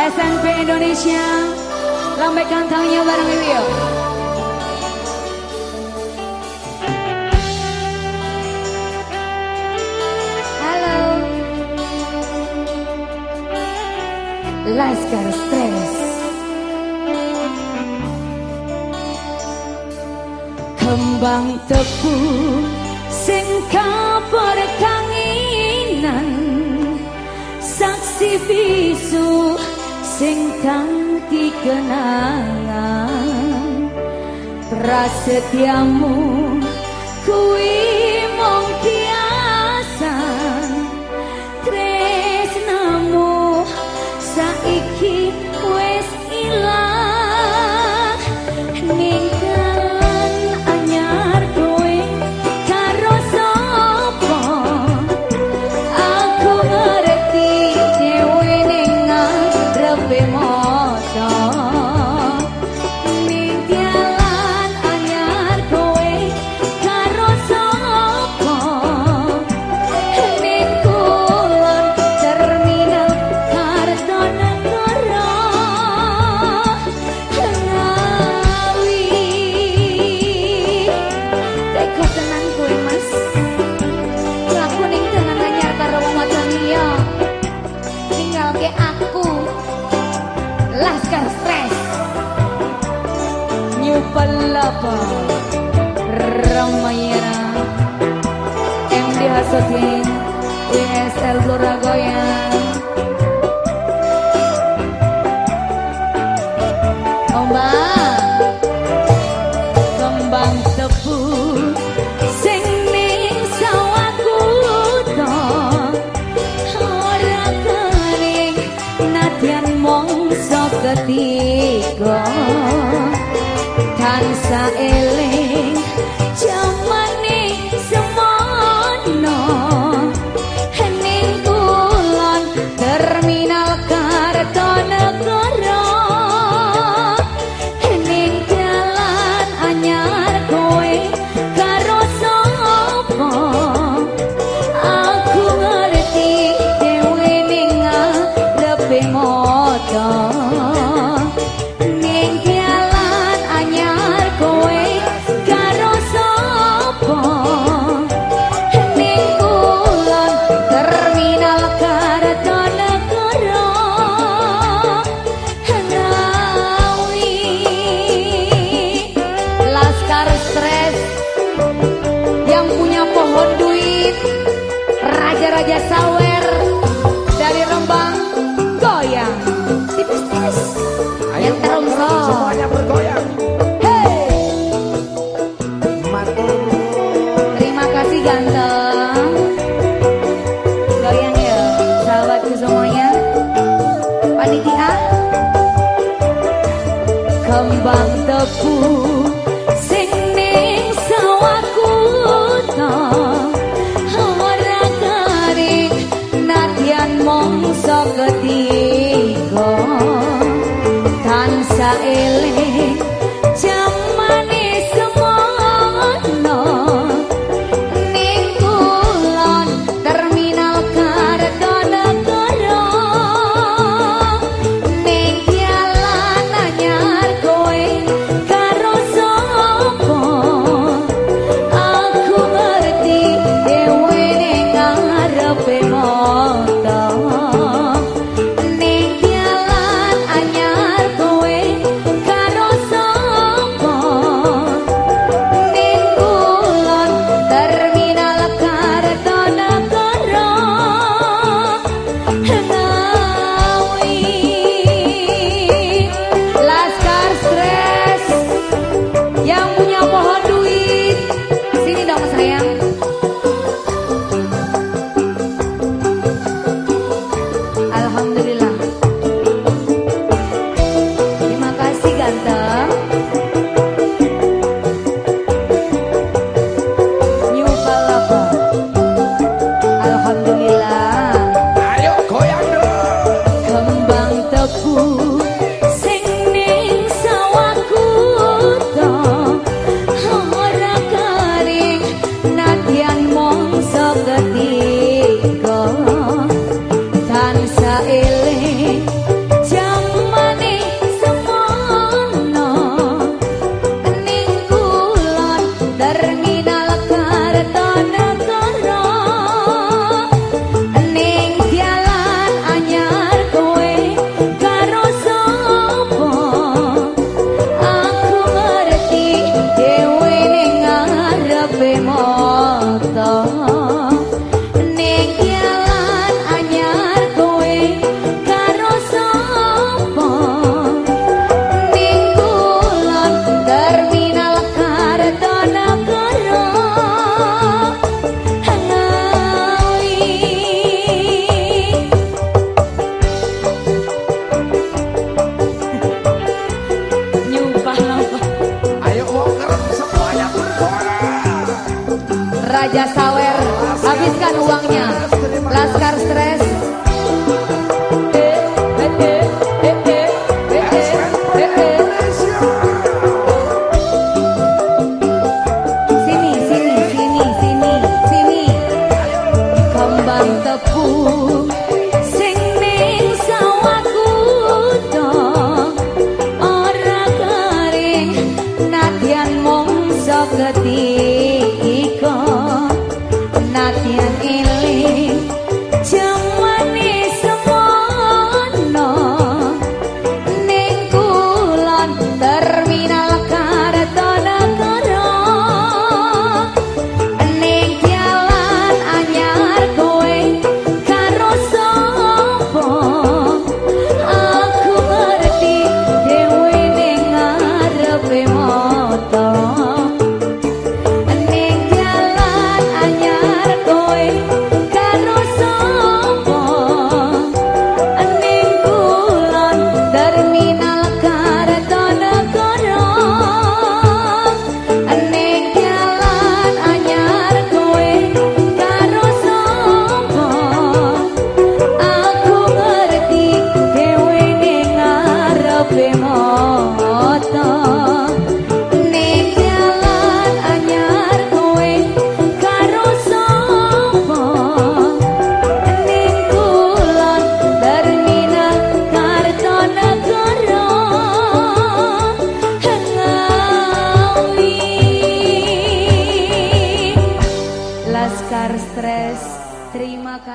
SNP Indonesia. Lambaikan tangannya bareng Iwi yuk ya. Halo. Laskar Stress. Kembang tebu singkap kapur kanginan. Saksi bisu sing kanthi kenangan. Prasetyamu kuwi Papa Ramayana MD Hasudin Ines Eldora Goyang Israel pohon duit Raja-raja sawe. Raja Sawer Habiskan uangnya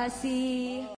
así.